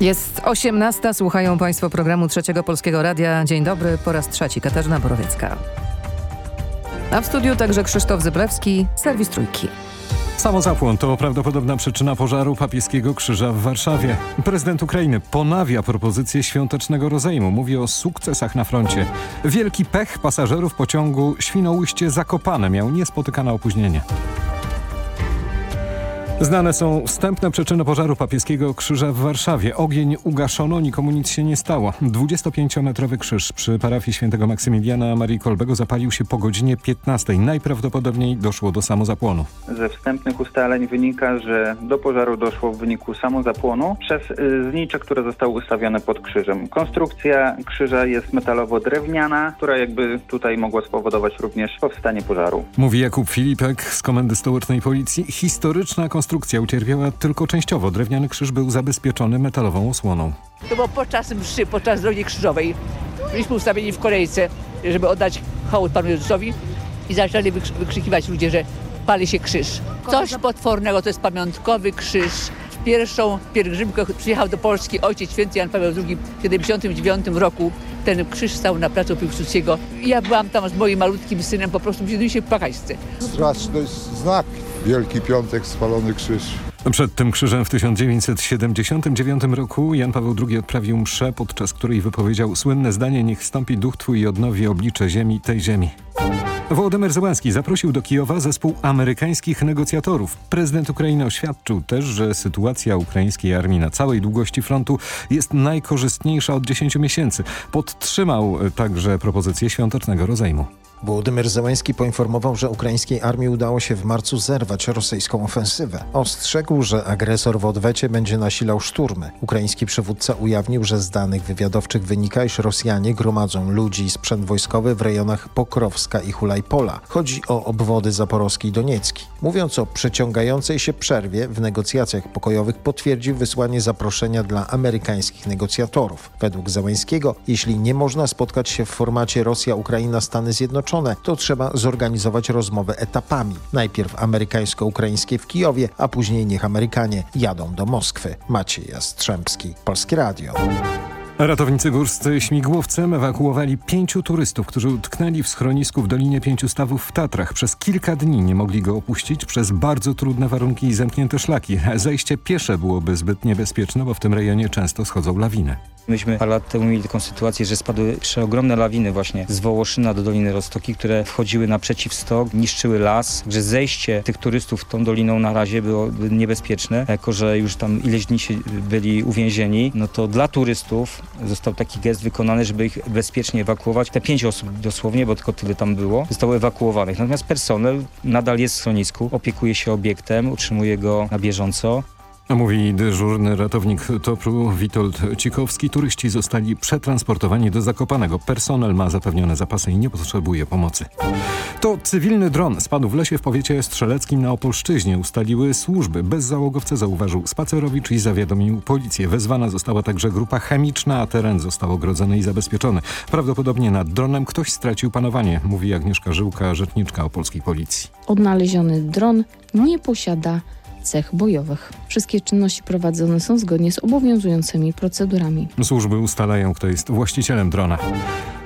Jest 18. Słuchają Państwo programu Trzeciego Polskiego Radia. Dzień dobry, po raz trzeci Katarzyna Borowiecka. A w studiu także Krzysztof Zyblewski, serwis Trójki. Samozapłon to prawdopodobna przyczyna pożaru papieskiego krzyża w Warszawie. Prezydent Ukrainy ponawia propozycję świątecznego rozejmu. Mówi o sukcesach na froncie. Wielki pech pasażerów pociągu Świnoujście-Zakopane miał niespotykane opóźnienie. Znane są wstępne przyczyny pożaru papieskiego krzyża w Warszawie. Ogień ugaszono, nikomu nic się nie stało. 25-metrowy krzyż przy parafii świętego Maksymiliana Marii Kolbego zapalił się po godzinie 15. Najprawdopodobniej doszło do samozapłonu. Ze wstępnych ustaleń wynika, że do pożaru doszło w wyniku samozapłonu przez y, znicze, które zostały ustawione pod krzyżem. Konstrukcja krzyża jest metalowo-drewniana, która jakby tutaj mogła spowodować również powstanie pożaru. Mówi Jakub Filipek z Komendy Stołecznej Policji. Historyczna konstrukcja ucierpiała tylko częściowo. Drewniany krzyż był zabezpieczony metalową osłoną. To było podczas mszy, podczas drogi krzyżowej. Byliśmy ustawieni w kolejce, żeby oddać hołd Panu Jezusowi i zaczęli wykrz- wykrzykiwać ludzie, że pali się krzyż. Coś potwornego, to jest pamiątkowy krzyż. W pierwszą pielgrzymkę przyjechał do Polski ojciec święty Jan Paweł II w 79 roku. Ten krzyż stał na placu Piłsudskiego. I Ja byłam tam z moim malutkim synem, po prostu mi się płakać chce. straszny znak. Wielki Piątek, spalony krzyż. Przed tym krzyżem w 1979 roku Jan Paweł II odprawił mszę, podczas której wypowiedział słynne zdanie Niech stąpi duch Twój i odnowi oblicze ziemi, tej ziemi. Wołodymyr Zełenski zaprosił do Kijowa zespół amerykańskich negocjatorów. Prezydent Ukrainy oświadczył też, że sytuacja ukraińskiej armii na całej długości frontu jest najkorzystniejsza od 10 miesięcy. Podtrzymał także propozycję świątecznego rozejmu. Wołodymyr Zełański poinformował, że ukraińskiej armii udało się w marcu zerwać rosyjską ofensywę. Ostrzegł, że agresor w odwecie będzie nasilał szturmy. Ukraiński przywódca ujawnił, że z danych wywiadowczych wynika, iż Rosjanie gromadzą ludzi i sprzęt wojskowy w rejonach Pokrowska i Hulajpola. Chodzi o obwody Zaporowski i Doniecki. Mówiąc o przeciągającej się przerwie w negocjacjach pokojowych potwierdził wysłanie zaproszenia dla amerykańskich negocjatorów. Według Zełańskiego, jeśli nie można spotkać się w formacie Rosja-Ukraina-Stany Zjednoczone, to trzeba zorganizować rozmowę etapami. Najpierw amerykańsko-ukraińskie w Kijowie, a później niech Amerykanie jadą do Moskwy. Maciej Jastrzębski, Polskie Radio. Ratownicy górscy śmigłowcem ewakuowali pięciu turystów, którzy utknęli w schronisku w Dolinie Pięciu Stawów w Tatrach. Przez kilka dni nie mogli go opuścić przez bardzo trudne warunki i zamknięte szlaki. Zejście piesze byłoby zbyt niebezpieczne, bo w tym rejonie często schodzą lawiny. Myśmy parę lat temu mieli taką sytuację, że spadły przeogromne lawiny właśnie z Wołoszyna do Doliny Roztoki, które wchodziły naprzeciw stok, niszczyły las, że zejście tych turystów tą doliną na razie było niebezpieczne, jako że już tam ileś dni się byli uwięzieni, no to dla turystów został taki gest wykonany, żeby ich bezpiecznie ewakuować. Te pięć osób dosłownie, bo tylko tyle tam było, zostało ewakuowanych. Natomiast personel nadal jest w schronisku, opiekuje się obiektem, utrzymuje go na bieżąco. Mówi dyżurny ratownik TOPR-u Witold Cikowski. Turyści zostali przetransportowani do Zakopanego. Personel ma zapewnione zapasy i nie potrzebuje pomocy. To cywilny dron spadł w lesie w powiecie strzeleckim na Opolszczyźnie. Ustaliły służby. Bezzałogowce zauważył spacerowicz i zawiadomił policję. Wezwana została także grupa chemiczna, a teren został ogrodzony i zabezpieczony. Prawdopodobnie nad dronem ktoś stracił panowanie, mówi Agnieszka Żyłka, rzeczniczka opolskiej policji. Odnaleziony dron nie posiada cech bojowych. Wszystkie czynności prowadzone są zgodnie z obowiązującymi procedurami. Służby ustalają, kto jest właścicielem drona.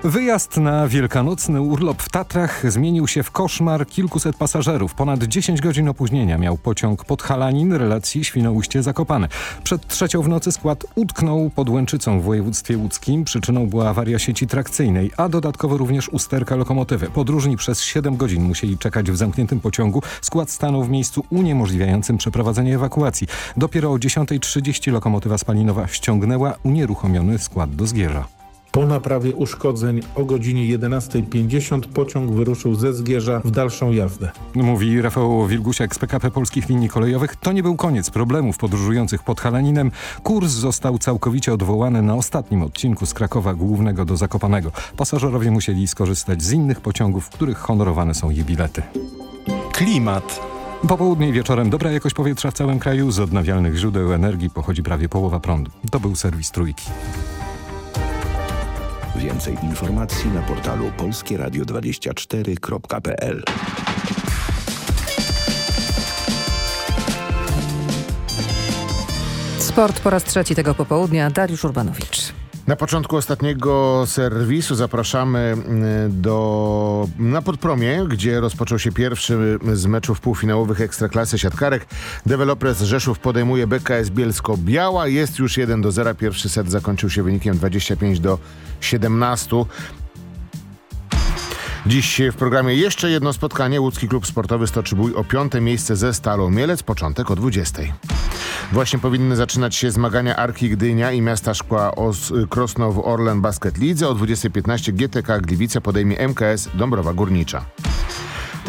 Wyjazd na wielkanocny urlop w Tatrach zmienił się w koszmar kilkuset pasażerów. Ponad 10 godzin opóźnienia miał pociąg Podhalanin relacji Świnoujście-Zakopane. Przed trzecią w nocy skład utknął pod Łęczycą w województwie łódzkim. Przyczyną była awaria sieci trakcyjnej, a dodatkowo również usterka lokomotywy. Podróżni przez 7 godzin musieli czekać w zamkniętym pociągu. Skład stanął w miejscu uniemożliwiającym przeprowadzenie ewakuacji. Dopiero o 10.30 lokomotywa spalinowa ściągnęła unieruchomiony skład do Zgierza. Po naprawie uszkodzeń o godzinie 11.50 pociąg wyruszył ze Zgierza w dalszą jazdę. Mówi Rafał Wilgusiak z PKP Polskich Linii Kolejowych. To nie był koniec problemów podróżujących pod Halaninem. Kurs został całkowicie odwołany na ostatnim odcinku z Krakowa Głównego do Zakopanego. Pasażerowie musieli skorzystać z innych pociągów, w których honorowane są je bilety. Klimat. Po południu i wieczorem dobra jakość powietrza w całym kraju. Z odnawialnych źródeł energii pochodzi prawie połowa prądu. To był serwis Trójki. Więcej informacji na portalu polskieradio24.pl Sport po raz trzeci tego popołudnia. Dariusz Urbanowicz. Na początku ostatniego serwisu zapraszamy mm, do, na Podpromie, gdzie rozpoczął się pierwszy z meczów półfinałowych Ekstraklasy Siatkarek. Developers Rzeszów podejmuje BKS Bielsko-Biała. Jest już 1 do 0. Pierwszy set zakończył się wynikiem 25 do 17. Dziś w programie jeszcze jedno spotkanie. Łódzki Klub Sportowy stoczy bój o piąte miejsce ze Stalą Mielec. Początek o 20. Właśnie powinny zaczynać się zmagania Arki Gdynia i Miasta Szkła Os Krosno w Orlen Basket Lidze. O 20.15 GTK Gliwice podejmie MKS Dąbrowa Górnicza.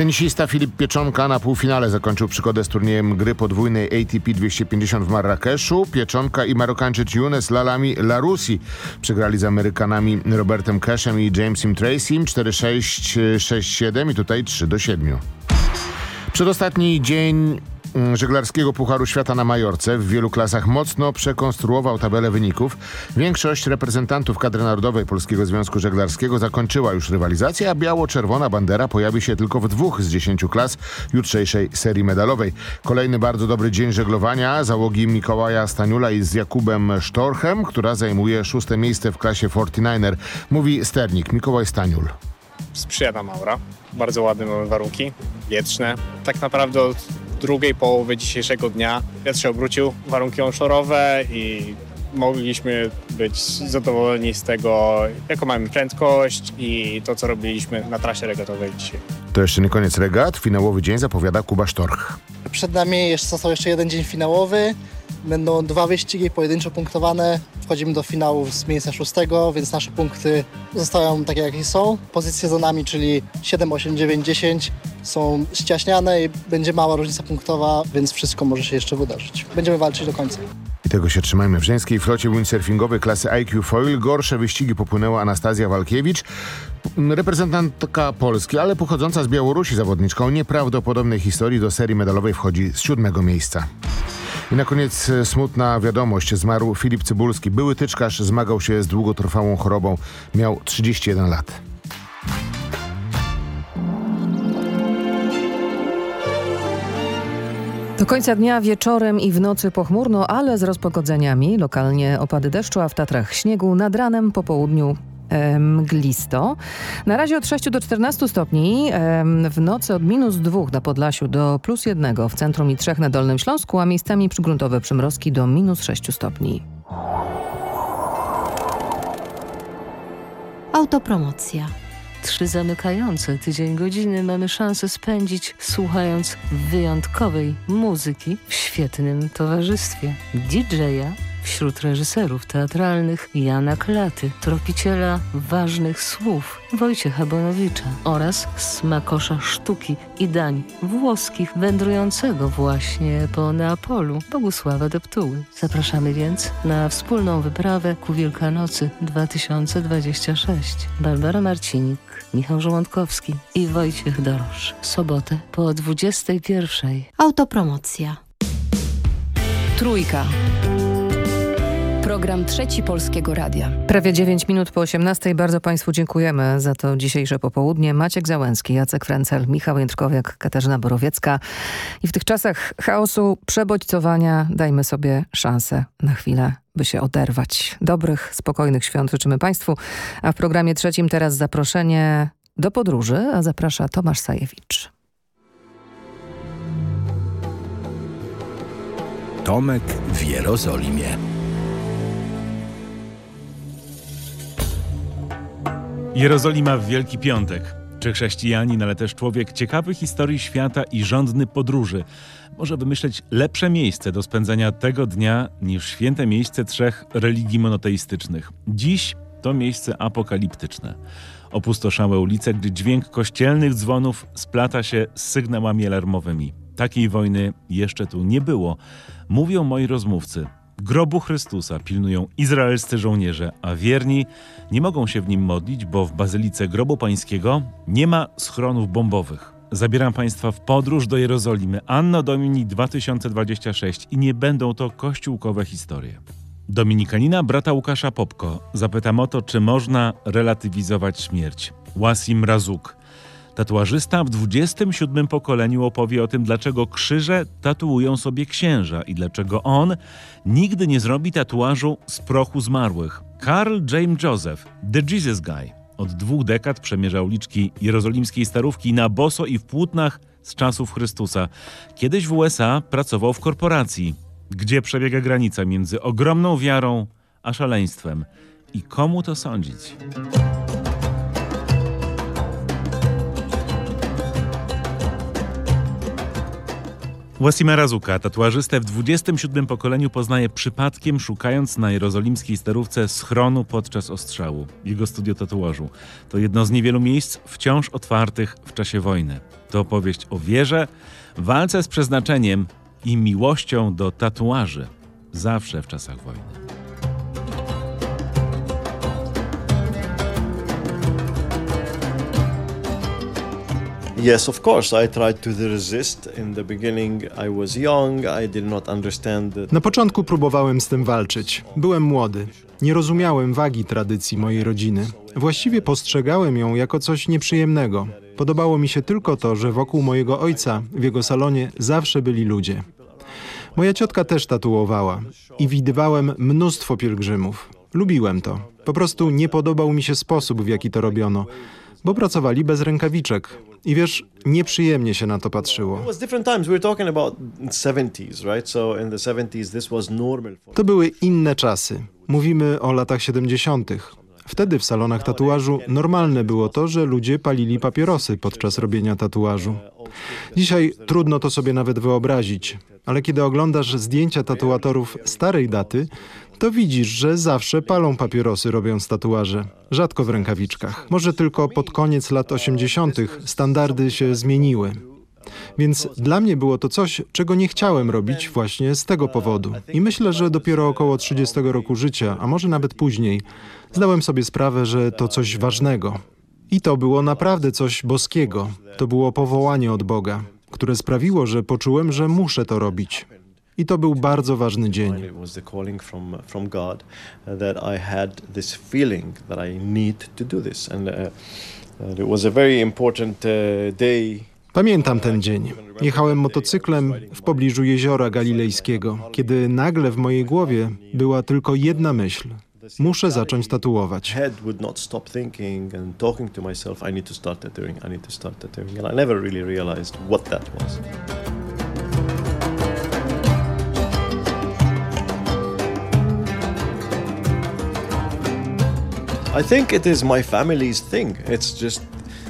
Tenisista Filip Pieczonka na półfinale zakończył przygodę z turniejem gry podwójnej ATP 250 w Marrakeszu. Pieczonka i Marokańczyk Younes Lalami Larusi przegrali z Amerykanami Robertem Cashem i Jamesem Tracym 4-6, 6-7 i tutaj 3-7. Przedostatni dzień żeglarskiego Pucharu Świata na Majorce w wielu klasach mocno przekonstruował tabelę wyników. Większość reprezentantów kadry narodowej Polskiego Związku Żeglarskiego zakończyła już rywalizację, a biało-czerwona bandera pojawi się tylko w dwóch z dziesięciu klas jutrzejszej serii medalowej. Kolejny bardzo dobry dzień żeglowania załogi Mikołaja Staniula i z Jakubem Sztorchem, która zajmuje szóste miejsce w klasie 49er. Mówi sternik Mikołaj Staniul. Sprzyja nam aura. Bardzo ładne mamy warunki, wietrzne. Tak naprawdę od drugiej połowy dzisiejszego dnia wiatr się obrócił, warunki onshorowe i mogliśmy być zadowoleni z tego, jaką mamy prędkość i to, co robiliśmy na trasie regatowej dzisiaj. To jeszcze nie koniec regat. Finałowy dzień zapowiada Kuba Sztorch. Przed nami jeszcze został jeszcze jeden dzień finałowy. Będą dwa wyścigi pojedynczo punktowane. Wchodzimy do finału z miejsca szóstego, więc nasze punkty zostają takie, jakie są. Pozycje za nami, czyli 7, 8, 9, 10 są ściaśniane i będzie mała różnica punktowa, więc wszystko może się jeszcze wydarzyć. Będziemy walczyć do końca. I tego się trzymajmy. W żeńskiej flocie windsurfingowej klasy IQ Foil gorsze wyścigi popłynęła Anastazja Walkiewicz, reprezentantka Polski, ale pochodząca z Białorusi zawodniczką nieprawdopodobnej historii do serii medalowej wchodzi z siódmego miejsca. I na koniec e, smutna wiadomość. Zmarł Filip Cybulski. Były tyczkarz, zmagał się z długotrwałą chorobą. Miał 31 lat. Do końca dnia wieczorem i w nocy pochmurno, ale z rozpogodzeniami. Lokalnie opady deszczu, a w Tatrach śniegu. Nad ranem, po południu mglisto. Na razie od 6 do 14 stopni, w nocy od minus 2 na Podlasiu do plus 1 w centrum i 3 na Dolnym Śląsku, a miejscami przygruntowe przymrozki do minus 6 stopni. Autopromocja. Trzy zamykające tydzień godziny mamy szansę spędzić słuchając wyjątkowej muzyki w świetnym towarzystwie. DJ-a wśród reżyserów teatralnych Jana Klaty, tropiciela ważnych słów Wojciecha Bonowicza oraz smakosza sztuki i dań włoskich wędrującego właśnie po Neapolu Bogusława Deptuły. Zapraszamy więc na wspólną wyprawę ku Wielkanocy 2026. Barbara Marcinik, Michał Żołądkowski i Wojciech Dorosz. Sobotę po 21. Autopromocja. Trójka. Program Trzeci Polskiego Radia. Prawie 9 minut po 18. Bardzo Państwu dziękujemy za to dzisiejsze popołudnie. Maciek Załęcki, Jacek Frencel, Michał Jędrkowiak, Katarzyna Borowiecka. I w tych czasach chaosu, przebodźcowania dajmy sobie szansę na chwilę, by się oderwać. Dobrych, spokojnych świąt życzymy Państwu. A w programie trzecim teraz zaproszenie do podróży, a zaprasza Tomasz Sajewicz. Tomek w Jerozolimie. Jerozolima w Wielki Piątek. Czy chrześcijanin, ale też człowiek ciekawy historii świata i żądny podróży może wymyśleć lepsze miejsce do spędzania tego dnia niż święte miejsce trzech religii monoteistycznych. Dziś to miejsce apokaliptyczne. Opustoszałe ulice, gdy dźwięk kościelnych dzwonów splata się z sygnałami alarmowymi. Takiej wojny jeszcze tu nie było, mówią moi rozmówcy. Grobu Chrystusa pilnują izraelscy żołnierze, a wierni nie mogą się w nim modlić, bo w Bazylice Grobu Pańskiego nie ma schronów bombowych. Zabieram Państwa w podróż do Jerozolimy Anno Domini 2026 i nie będą to kościółkowe historie. Dominikanina brata Łukasza Popko zapytam o to, czy można relatywizować śmierć. Wasim Razuk. Tatuażysta w 27 pokoleniu opowie o tym, dlaczego krzyże tatuują sobie księża i dlaczego on nigdy nie zrobi tatuażu z prochu zmarłych. Carl James Joseph, The Jesus Guy, od dwóch dekad przemierza uliczki jerozolimskiej starówki na boso i w płótnach z czasów Chrystusa. Kiedyś w USA pracował w korporacji, gdzie przebiega granica między ogromną wiarą a szaleństwem. I komu to sądzić? Wasim Razuka, tatuażystę w 27 pokoleniu poznaje przypadkiem, szukając na jerozolimskiej sterówce schronu podczas ostrzału. Jego studio tatuażu to jedno z niewielu miejsc wciąż otwartych w czasie wojny. To opowieść o wierze, walce z przeznaczeniem i miłością do tatuaży. Zawsze w czasach wojny. Yes, of course. I tried to resist. In the beginning, I was young. I did not understand. That... Na początku próbowałem z tym walczyć. Byłem młody. Nie rozumiałem wagi tradycji mojej rodziny. Właściwie postrzegałem ją jako coś nieprzyjemnego. Podobało mi się tylko to, że wokół mojego ojca, w jego salonie, zawsze byli ludzie. Moja ciotka też tatuowała i widywałem mnóstwo pielgrzymów. Lubiłem to. Po prostu nie podobał mi się sposób, w jaki to robiono, bo pracowali bez rękawiczek. I wiesz, nieprzyjemnie się na to patrzyło. It was different times. We were talking about 70s, right? So in the 70s this was normal. For... To były inne czasy. Mówimy o latach 70. Wtedy w salonach tatuażu normalne było to, że ludzie palili papierosy podczas robienia tatuażu. Dzisiaj trudno to sobie nawet wyobrazić, ale kiedy oglądasz zdjęcia tatuatorów starej daty, to widzisz, że zawsze palą papierosy robiąc tatuaże, rzadko w rękawiczkach. Może tylko pod koniec lat 80. standardy się zmieniły. Więc dla mnie było to coś, czego nie chciałem robić właśnie z tego powodu. I myślę, że dopiero około 30 roku życia, a może nawet później, zdałem sobie sprawę, że to coś ważnego. I to było naprawdę coś boskiego. To było powołanie od Boga, które sprawiło, że poczułem, że muszę to robić. I to był bardzo ważny dzień. Uh, uh, uh. Pamiętam ten dzień. Jechałem motocyklem w pobliżu jeziora galilejskiego, kiedy nagle w mojej głowie była tylko jedna myśl. Muszę zacząć tatuować. I never really realized what that was. I think it is my family's thing. It's just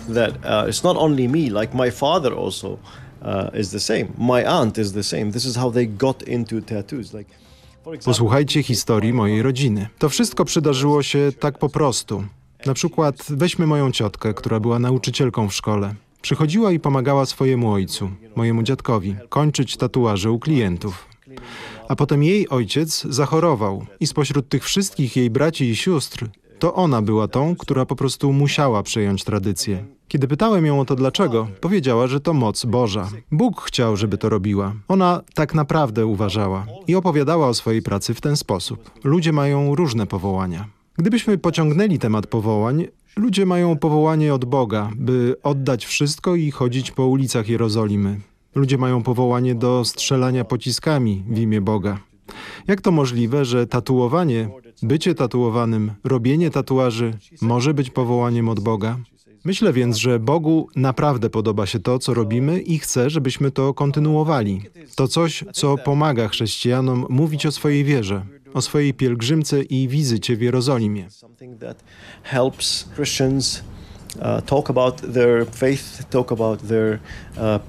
that uh, it's not only me, like my father also uh, is the same. My aunt is the same. This is how they got into tattoos. Like, Posłuchajcie historii mojej rodziny. To wszystko przydarzyło się tak po prostu. Na przykład weźmy moją ciotkę, która była nauczycielką w szkole. Przychodziła i pomagała swojemu ojcu, mojemu dziadkowi, kończyć tatuaże u klientów. A potem jej ojciec zachorował i spośród tych wszystkich jej braci i sióstr to ona była tą, która po prostu musiała przejąć tradycję. Kiedy pytałem ją o to dlaczego, powiedziała, że to moc Boża. Bóg chciał, żeby to robiła. Ona tak naprawdę uważała i opowiadała o swojej pracy w ten sposób. Ludzie mają różne powołania. Gdybyśmy pociągnęli temat powołań, ludzie mają powołanie od Boga, by oddać wszystko i chodzić po ulicach Jerozolimy. Ludzie mają powołanie do strzelania pociskami w imię Boga. Jak to możliwe, że tatuowanie, bycie tatuowanym, robienie tatuaży może być powołaniem od Boga? Myślę więc, że Bogu naprawdę podoba się to, co robimy i chce, żebyśmy to kontynuowali. To coś, co pomaga chrześcijanom mówić o swojej wierze, o swojej pielgrzymce i wizycie w Jerozolimie. uh, uh,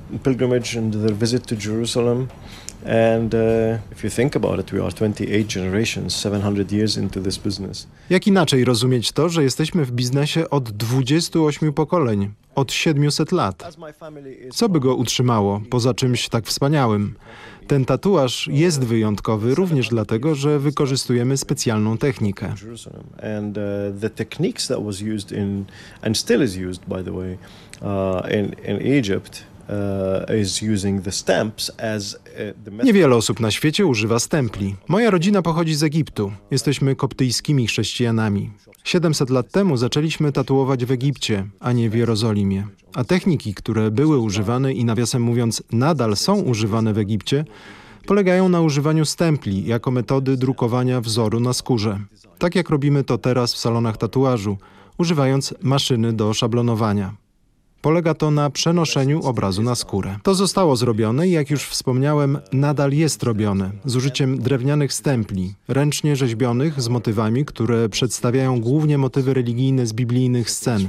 Jerusalem. And if you think about it, we are 28 generations, 700 years into this business. Jak inaczej rozumieć to, że jesteśmy w biznesie od 28 pokoleń, od 700 lat? Co by go utrzymało, poza czymś tak wspaniałym? Ten tatuaż jest wyjątkowy również dlatego, że wykorzystujemy specjalną technikę. And the method. Niewiele osób na świecie używa stempli. Moja rodzina pochodzi z Egiptu. Jesteśmy koptyjskimi chrześcijanami. 700 lat temu zaczęliśmy tatuować w Egipcie, a nie w Jerozolimie. A techniki, które były używane i nawiasem mówiąc nadal są używane w Egipcie, polegają na używaniu stempli jako metody drukowania wzoru na skórze. Tak jak robimy to teraz w salonach tatuażu, używając maszyny do szablonowania. Polega to na przenoszeniu obrazu na skórę. To zostało zrobione i jak już wspomniałem, nadal jest robione z użyciem drewnianych stempli, ręcznie rzeźbionych z motywami, które przedstawiają głównie motywy religijne z biblijnych scen. Uh.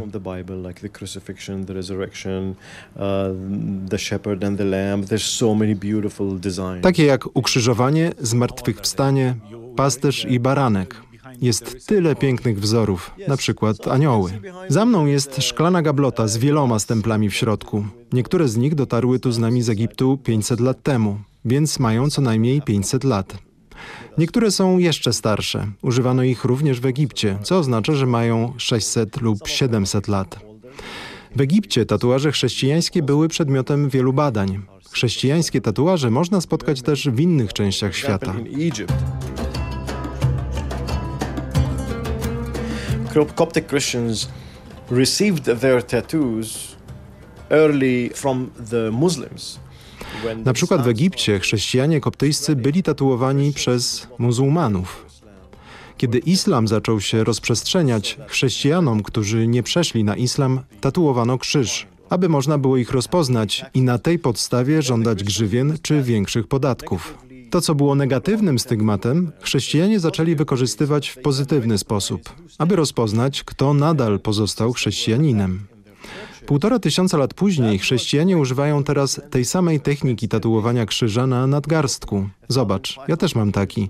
Takie jak ukrzyżowanie, zmartwychwstanie, pasterz i baranek. Jest tyle pięknych wzorów, na przykład anioły. Za mną jest szklana gablota z wieloma stemplami w środku. Niektóre z nich dotarły tu z nami z Egiptu 500 lat temu, więc mają co najmniej 500 lat. Niektóre są jeszcze starsze. Używano ich również w Egipcie, co oznacza, że mają 600 lub 700 lat. W Egipcie tatuaże chrześcijańskie były przedmiotem wielu badań. Chrześcijańskie tatuaże można spotkać też w innych częściach świata. Coptic Christians received their tattoos early from the Muslims. Na przykład w Egipcie chrześcijanie koptyjscy byli tatuowani przez muzułmanów. Kiedy islam zaczął się rozprzestrzeniać, chrześcijanom, którzy nie przeszli na islam, tatuowano krzyż, aby można było ich rozpoznać i na tej podstawie żądać grzywien czy większych podatków. To, co było negatywnym stygmatem, chrześcijanie zaczęli wykorzystywać w pozytywny sposób, aby rozpoznać, kto nadal pozostał chrześcijaninem. Półtora tysiąca lat później chrześcijanie używają teraz tej samej techniki tatuowania krzyża na nadgarstku. Zobacz, ja też mam taki.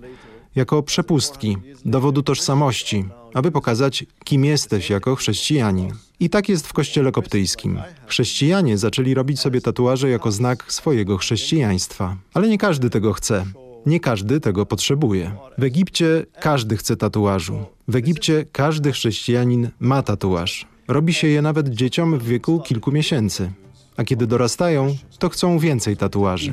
Jako przepustki, dowodu tożsamości, aby pokazać, kim jesteś jako chrześcijanin. I tak jest w kościele koptyjskim. Chrześcijanie zaczęli robić sobie tatuaże jako znak swojego chrześcijaństwa. Ale nie każdy tego chce. Nie każdy tego potrzebuje. W Egipcie każdy chce tatuażu. W Egipcie każdy chrześcijanin ma tatuaż. Robi się je nawet dzieciom w wieku kilku miesięcy. A kiedy dorastają, to chcą więcej tatuaży.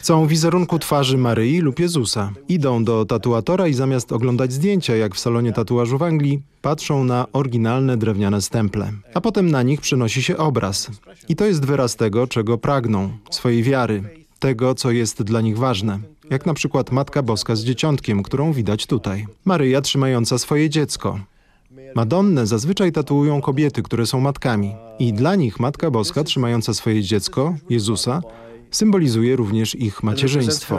Chcą wizerunku twarzy Maryi lub Jezusa. Idą do tatuatora i zamiast oglądać zdjęcia, jak w salonie tatuażu w Anglii, patrzą na oryginalne drewniane stemple. A potem na nich przenosi się obraz. I to jest wyraz tego, czego pragną, swojej wiary, tego, co jest dla nich ważne. Jak na przykład Matka Boska z dzieciątkiem, którą widać tutaj. Maryja trzymająca swoje dziecko. Madonnę zazwyczaj tatuują kobiety, które są matkami. I dla nich Matka Boska trzymająca swoje dziecko, Jezusa, symbolizuje również ich macierzyństwo.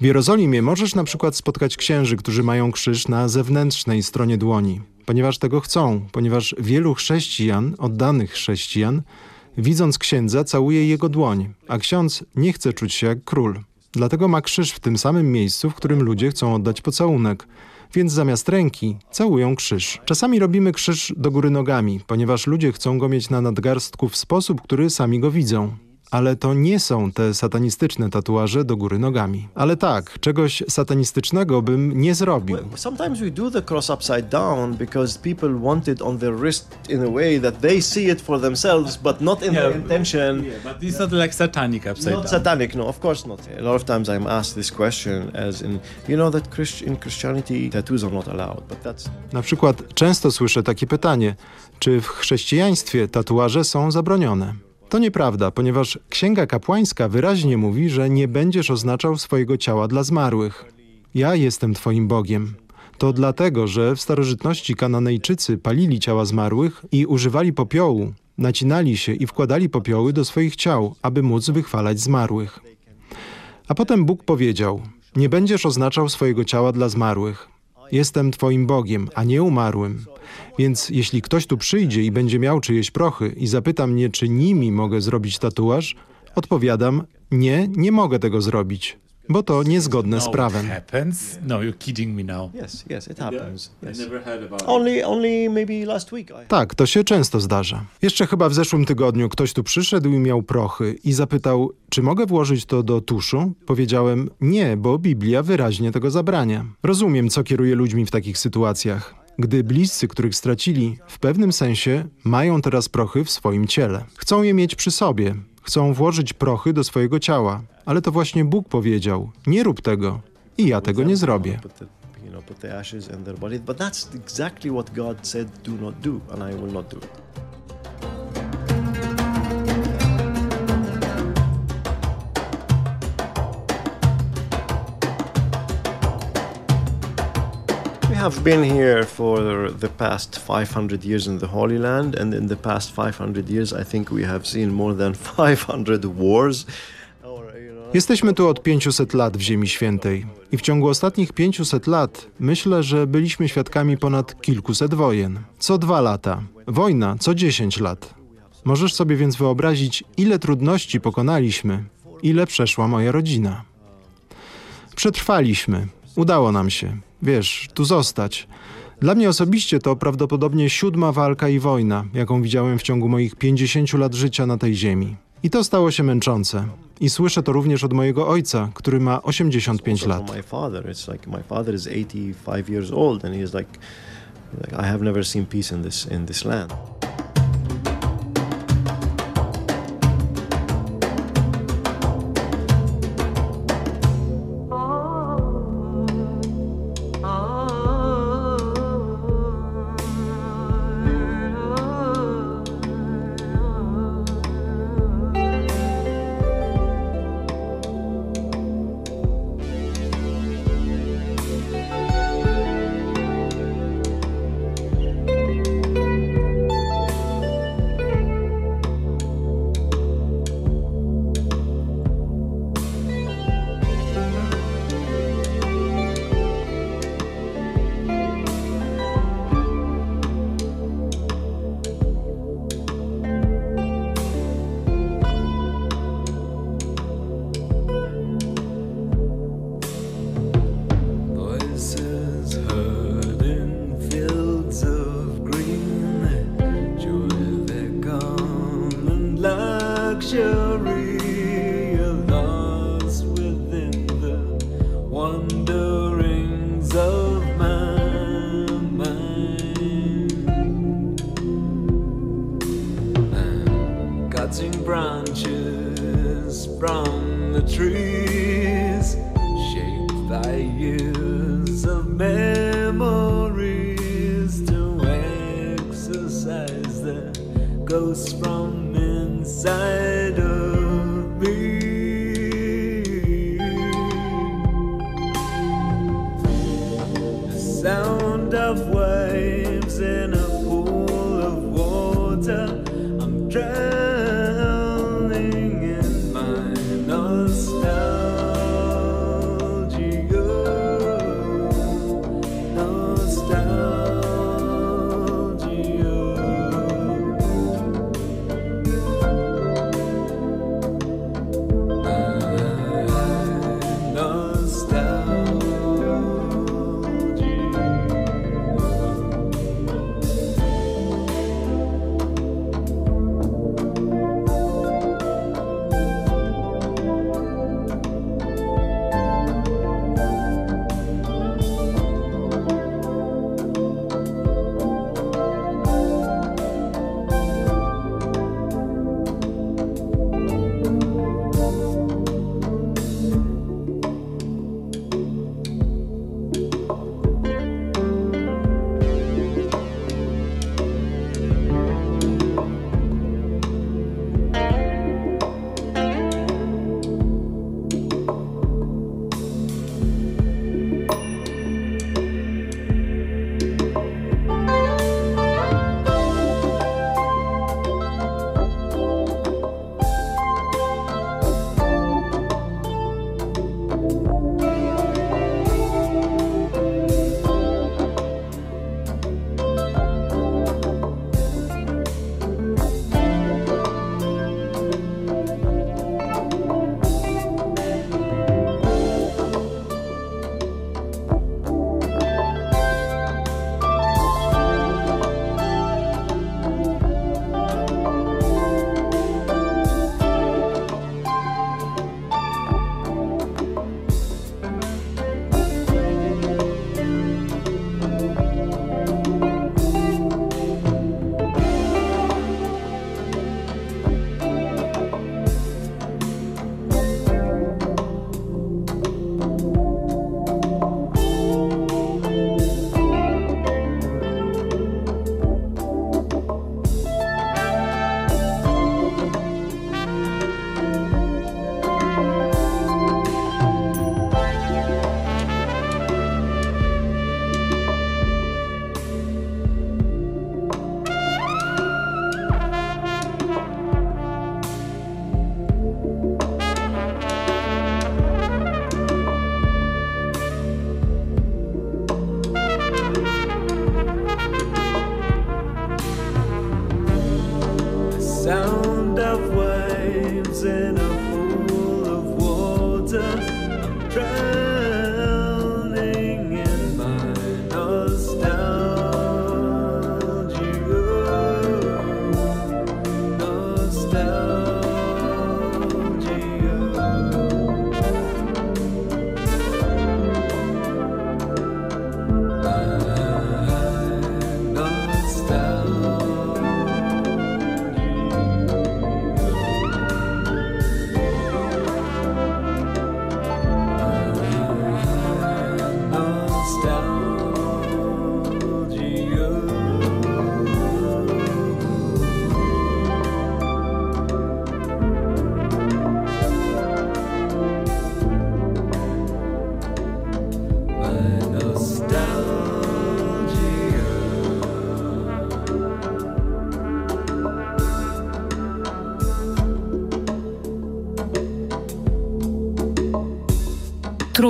W Jerozolimie możesz na przykład spotkać księży, którzy mają krzyż na zewnętrznej stronie dłoni, ponieważ tego chcą, ponieważ wielu chrześcijan, oddanych chrześcijan, widząc księdza, całuje jego dłoń, a ksiądz nie chce czuć się jak król. Dlatego ma krzyż w tym samym miejscu, w którym ludzie chcą oddać pocałunek. Więc zamiast ręki całują krzyż. Czasami robimy krzyż do góry nogami, ponieważ ludzie chcą go mieć na nadgarstku w sposób, który sami go widzą. Ale to nie są te satanistyczne tatuaże do góry nogami. Ale tak, czegoś satanistycznego bym nie zrobił. Sometimes we do the cross upside down because people want it on their wrist in a way that they see it for themselves, but not in their intention. Yeah, but it's not like satanic upside Not down. satanic, no, of course not. A lot of times I'm asked this question as in, you know that Christ in Christianity tattoos are not allowed, but that's Na przykład często słyszę takie pytanie, czy w chrześcijaństwie tatuaże są zabronione? To nieprawda, ponieważ Księga Kapłańska wyraźnie mówi, że nie będziesz oznaczał swojego ciała dla zmarłych. Ja jestem Twoim Bogiem. To dlatego, że w starożytności Kananejczycy palili ciała zmarłych i używali popiołu, nacinali się i wkładali popioły do swoich ciał, aby móc wychwalać zmarłych. A potem Bóg powiedział, nie będziesz oznaczał swojego ciała dla zmarłych. Jestem Twoim Bogiem, a nie umarłym. Więc jeśli ktoś tu przyjdzie i będzie miał czyjeś prochy i zapyta mnie, czy nimi mogę zrobić tatuaż, odpowiadam, nie, nie mogę tego zrobić. Bo to niezgodne z prawem. Tak, to się często zdarza. Jeszcze chyba w zeszłym tygodniu ktoś tu przyszedł i miał prochy i zapytał, czy mogę włożyć to do tuszu? Powiedziałem, nie, bo Biblia wyraźnie tego zabrania. Rozumiem, co kieruje ludźmi w takich sytuacjach. Gdy bliscy, których stracili, w pewnym sensie mają teraz prochy w swoim ciele. Chcą je mieć przy sobie, chcą włożyć prochy do swojego ciała. Ale to właśnie Bóg powiedział, nie rób tego. I ja tego nie zrobię. But that's exactly what God said do not do, and I will not do it. Have been here for the past 500 years in the Holy Land, and in the past 500 years, I think we have seen more than 500 wars. Jesteśmy tu od 500 lat w Ziemi Świętej i w ciągu ostatnich 500 lat myślę, że byliśmy świadkami ponad kilkuset wojen. Co dwa lata. Wojna co 10 lat. Możesz sobie więc wyobrazić, ile trudności pokonaliśmy, ile przeszła moja rodzina. Przetrwaliśmy. Udało nam się. Wiesz, tu zostać. Dla mnie osobiście to prawdopodobnie siódma walka i wojna, jaką widziałem w ciągu moich 50 lat życia na tej ziemi. I to stało się męczące. I słyszę to również od mojego ojca, który ma 85 Also lat. from my father, it's like my father is 85 years old, and he's like, like I have never seen peace in this in this land. Cutting branches from the trees shaped by years of memories to exercise the ghosts from inside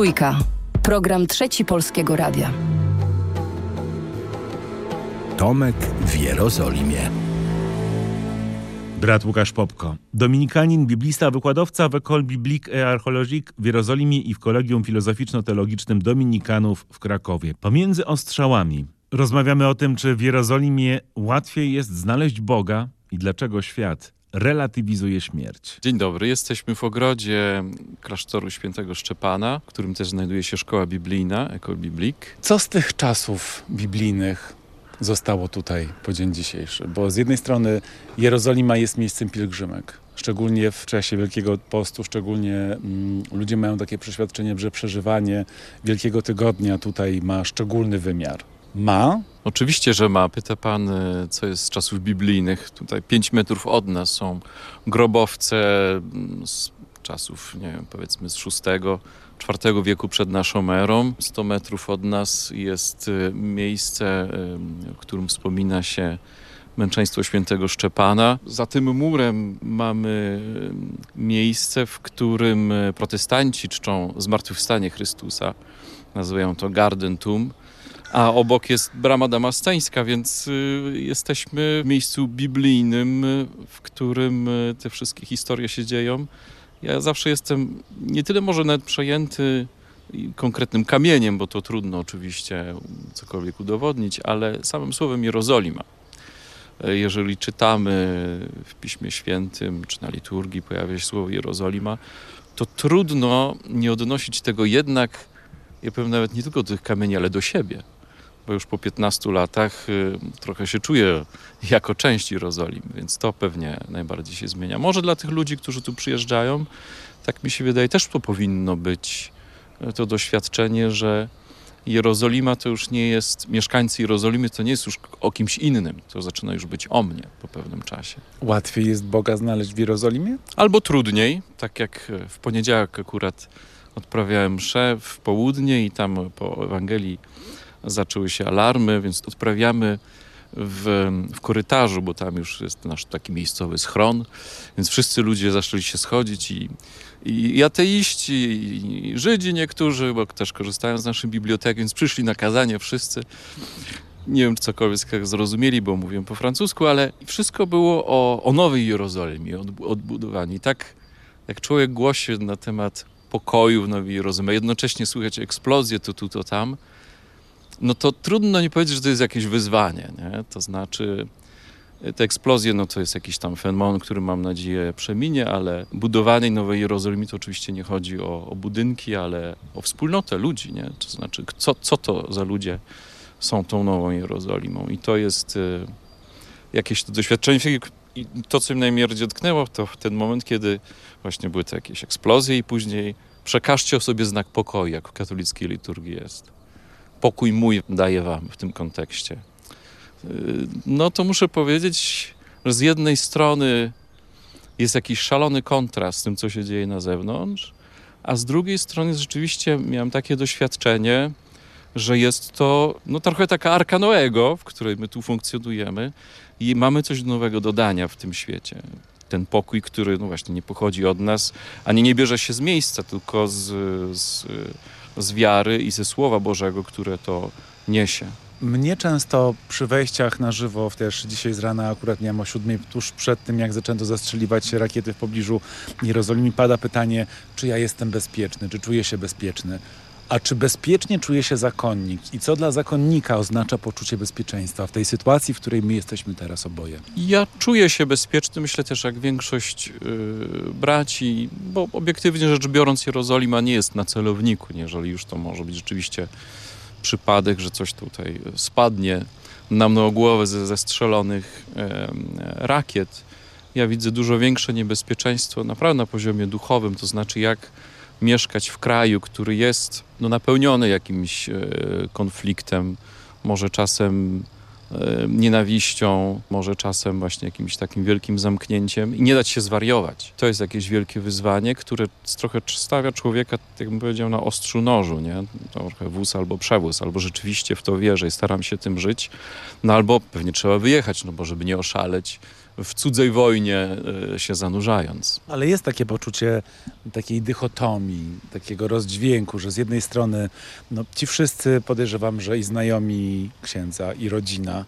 Trójka. Program Trzeci Polskiego Radia. Tomek w Jerozolimie. Brat Łukasz Popko, dominikanin, biblista, wykładowca w École Biblique et Archéologique w Jerozolimie i w Kolegium Filozoficzno-Teologicznym Dominikanów w Krakowie. Pomiędzy ostrzałami rozmawiamy o tym, czy w Jerozolimie łatwiej jest znaleźć Boga i dlaczego świat relatywizuje śmierć. Dzień dobry, jesteśmy w ogrodzie klasztoru świętego Szczepana, w którym też znajduje się szkoła biblijna, École Biblique. Co z tych czasów biblijnych zostało tutaj po dzień dzisiejszy? Bo z jednej strony Jerozolima jest miejscem pielgrzymek. Szczególnie w czasie Wielkiego Postu, szczególnie mm, ludzie mają takie przeświadczenie, że przeżywanie Wielkiego Tygodnia tutaj ma szczególny wymiar. Ma? Oczywiście, że ma. Pyta pan, y, co jest z czasów biblijnych. Tutaj 5 metrów od nas są grobowce mm, z czasów, nie wiem, powiedzmy z VI, IV wieku przed naszą erą. 100 metrów od nas jest y, miejsce, y, w którym wspomina się męczeństwo świętego Szczepana. Za tym murem mamy y, miejsce, w którym y, protestanci czczą zmartwychwstanie Chrystusa. Nazywają to Garden Tomb. A obok jest brama damasceńska, więc y, jesteśmy w miejscu biblijnym, y, w którym y, te wszystkie historie się dzieją. Ja zawsze jestem nie tyle może nawet przejęty konkretnym kamieniem, bo to trudno oczywiście cokolwiek udowodnić, ale samym słowem Jerozolima. E, Jeżeli czytamy w Piśmie Świętym czy na liturgii pojawia się słowo Jerozolima, to trudno nie odnosić tego jednak, ja powiem nawet nie tylko do tych kamieni, ale do siebie bo już po 15 latach y, trochę się czuję jako część Jerozolimy, więc to pewnie najbardziej się zmienia. Może dla tych ludzi, którzy tu przyjeżdżają, tak mi się wydaje, też to powinno być y, to doświadczenie, że Jerozolima to już nie jest, mieszkańcy Jerozolimy to nie jest już o kimś innym, to zaczyna już być o mnie po pewnym czasie. Łatwiej jest Boga znaleźć w Jerozolimie? Albo trudniej, tak jak w poniedziałek akurat odprawiałem mszę w południe i tam po Ewangelii zaczęły się alarmy, więc odprawiamy w, w korytarzu, bo tam już jest nasz taki miejscowy schron, więc wszyscy ludzie zaczęli się schodzić i, i, i ateiści, i, i Żydzi niektórzy, bo też korzystają z naszej biblioteki, więc przyszli na kazanie wszyscy. Nie wiem, czy cokolwiek zrozumieli, bo mówiłem po francusku, ale wszystko było o, o Nowej Jerozolimie, od, odbudowaniu. I tak jak człowiek głosi na temat pokoju w Nowej Jerozolimie, jednocześnie słychać eksplozję to tu, to tam, no to trudno nie powiedzieć, że to jest jakieś wyzwanie. Nie? To znaczy, te eksplozje, no to jest jakiś tam fenomen, który mam nadzieję przeminie, ale budowanie Nowej Jerozolimy to oczywiście nie chodzi o, o budynki, ale o wspólnotę ludzi, nie? To znaczy, co, co to za ludzie są tą Nową Jerozolimą. I to jest y, jakieś doświadczenie. I to, co mnie najbardziej dotknęło, to ten moment, kiedy właśnie były te jakieś eksplozje i później przekażcie o sobie znak pokoju, jak w katolickiej liturgii jest pokój mój daję wam w tym kontekście. No to muszę powiedzieć, że z jednej strony jest jakiś szalony kontrast z tym, co się dzieje na zewnątrz, a z drugiej strony rzeczywiście miałem takie doświadczenie, że jest to no, trochę taka arka Noego, w której my tu funkcjonujemy i mamy coś nowego do dania w tym świecie. Ten pokój, który no właśnie nie pochodzi od nas, ani nie bierze się z miejsca, tylko z, z z wiary i ze Słowa Bożego, które to niesie. Mnie często przy wejściach na żywo, też dzisiaj z rana akurat miałem o siódmej, tuż przed tym jak zaczęto zastrzeliwać rakiety w pobliżu Jerozolimy, pada pytanie, czy ja jestem bezpieczny, czy czuję się bezpieczny. A czy bezpiecznie czuje się zakonnik? I co dla zakonnika oznacza poczucie bezpieczeństwa w tej sytuacji, w której my jesteśmy teraz oboje? Ja czuję się bezpieczny, myślę też jak większość yy, braci, bo obiektywnie rzecz biorąc Jerozolima nie jest na celowniku, jeżeli już to może być rzeczywiście przypadek, że coś tutaj spadnie nam na głowę ze zestrzelonych yy, rakiet. Ja widzę dużo większe niebezpieczeństwo naprawdę na poziomie duchowym, to znaczy jak mieszkać w kraju, który jest no, napełniony jakimś e, konfliktem, może czasem e, nienawiścią, może czasem właśnie jakimś takim wielkim zamknięciem i nie dać się zwariować. To jest jakieś wielkie wyzwanie, które trochę stawia człowieka, jak bym powiedział, na ostrzu nożu, nie? Trochę wóz albo przewóz, albo rzeczywiście w to wierzę i staram się tym żyć, no albo pewnie trzeba wyjechać, no bo żeby nie oszaleć, w cudzej wojnie e, się zanurzając. Ale jest takie poczucie takiej dychotomii, takiego rozdźwięku, że z jednej strony no, ci wszyscy podejrzewam, że i znajomi księdza, i rodzina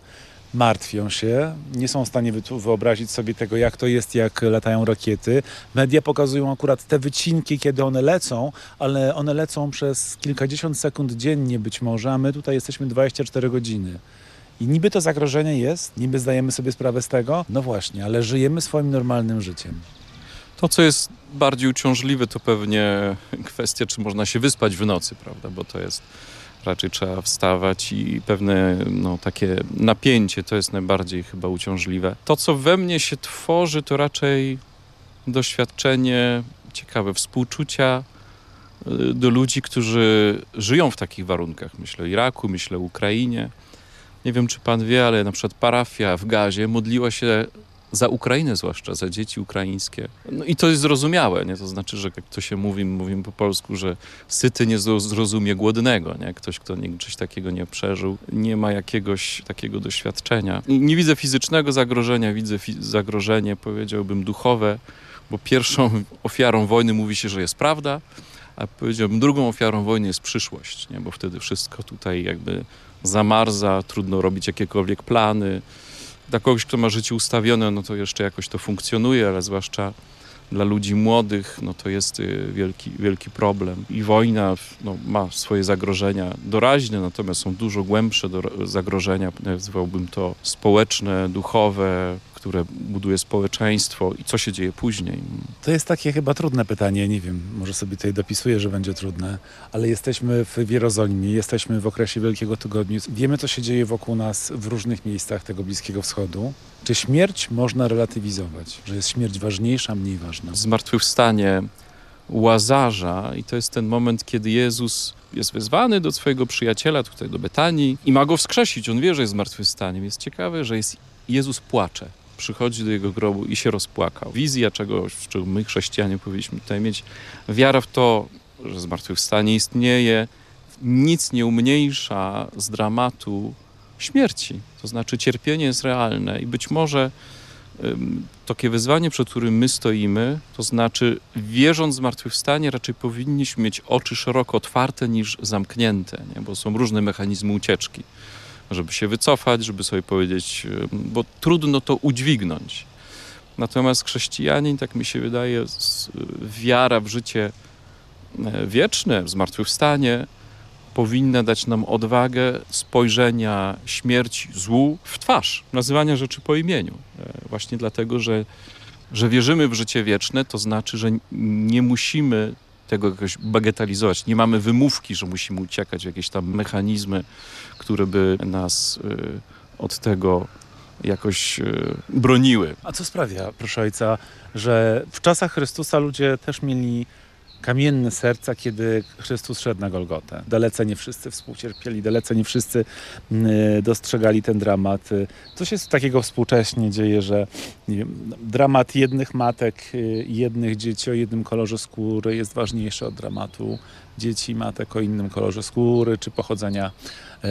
martwią się, nie są w stanie wyobrazić sobie tego, jak to jest, jak latają rakiety. Media pokazują akurat te wycinki, kiedy one lecą, ale one lecą przez kilkadziesiąt sekund dziennie być może, a my tutaj jesteśmy 24 godziny. I niby to zagrożenie jest, niby zdajemy sobie sprawę z tego, no właśnie, ale żyjemy swoim normalnym życiem. To, co jest bardziej uciążliwe, to pewnie kwestia, czy można się wyspać w nocy, prawda? Bo to jest raczej trzeba wstawać i pewne no, takie napięcie to jest najbardziej chyba uciążliwe. To, co we mnie się tworzy, to raczej doświadczenie ciekawe współczucia y, do ludzi, którzy żyją w takich warunkach. Myślę o Iraku, myślę o Ukrainie. Nie wiem, czy pan wie, ale na przykład parafia w Gazie modliła się za Ukrainę zwłaszcza, za dzieci ukraińskie. No i to jest zrozumiałe, nie? To znaczy, że jak to się mówi, mówimy po polsku, że syty nie zrozumie głodnego, nie? Ktoś, kto nie, coś takiego nie przeżył, nie ma jakiegoś takiego doświadczenia. Nie, widzę fizycznego zagrożenia, widzę fi zagrożenie, powiedziałbym, duchowe, bo pierwszą ofiarą wojny mówi się, że jest prawda, a powiedziałbym, drugą ofiarą wojny jest przyszłość, nie? Bo wtedy wszystko tutaj jakby zamarza, trudno robić jakiekolwiek plany. Dla kogoś, kto ma życie ustawione, no to jeszcze jakoś to funkcjonuje, ale zwłaszcza dla ludzi młodych, no to jest y, wielki, wielki problem. I wojna no, ma swoje zagrożenia doraźne, natomiast są dużo głębsze zagrożenia, nazwałbym to społeczne, duchowe, które buduje społeczeństwo i co się dzieje później. To jest takie chyba trudne pytanie, nie wiem, może sobie tutaj dopisuję, że będzie trudne, ale jesteśmy w Jerozolimie, jesteśmy w okresie Wielkiego Tygodnia, wiemy co się dzieje wokół nas w różnych miejscach tego Bliskiego Wschodu. Czy śmierć można relatywizować, że jest śmierć ważniejsza, mniej ważna? Zmartwychwstanie Łazarza i to jest ten moment, kiedy Jezus jest wezwany do swojego przyjaciela tutaj do Betanii i ma go wskrzesić. On wie, że jest zmartwychwstaniem. Jest ciekawe, że jest Jezus płacze przychodzi do jego grobu i się rozpłakał. Wizja czegoś, w czym my chrześcijanie powinniśmy tutaj mieć, wiara w to, że zmartwychwstanie istnieje, nic nie umniejsza z dramatu śmierci. To znaczy cierpienie jest realne i być może takie wyzwanie, przed którym my stoimy, to znaczy wierząc w zmartwychwstanie raczej powinniśmy mieć oczy szeroko otwarte niż zamknięte, nie? bo są różne mechanizmy ucieczki żeby się wycofać, żeby sobie powiedzieć, bo trudno to udźwignąć. Natomiast chrześcijanin, tak mi się wydaje, wiara w życie e, wieczne, w zmartwychwstanie, powinna dać nam odwagę spojrzenia śmierci, złu w twarz, nazywania rzeczy po imieniu. E, właśnie dlatego, że, że wierzymy w życie wieczne, to znaczy, że nie musimy tego jakoś bagatelizować. Nie mamy wymówki, że musimy uciekać w jakieś tam mechanizmy, które by nas y, od tego jakoś y, broniły. A co sprawia, proszę ojca, że w czasach Chrystusa ludzie też mieli kamienne serca, kiedy Chrystus szedł na Golgotę. Dalece nie wszyscy współcierpieli, dalece nie wszyscy y, dostrzegali ten dramat. Co się takiego współcześnie dzieje, że wiem, dramat jednych matek, y, jednych dzieci o jednym kolorze skóry jest ważniejszy od dramatu dzieci matek o innym kolorze skóry czy pochodzenia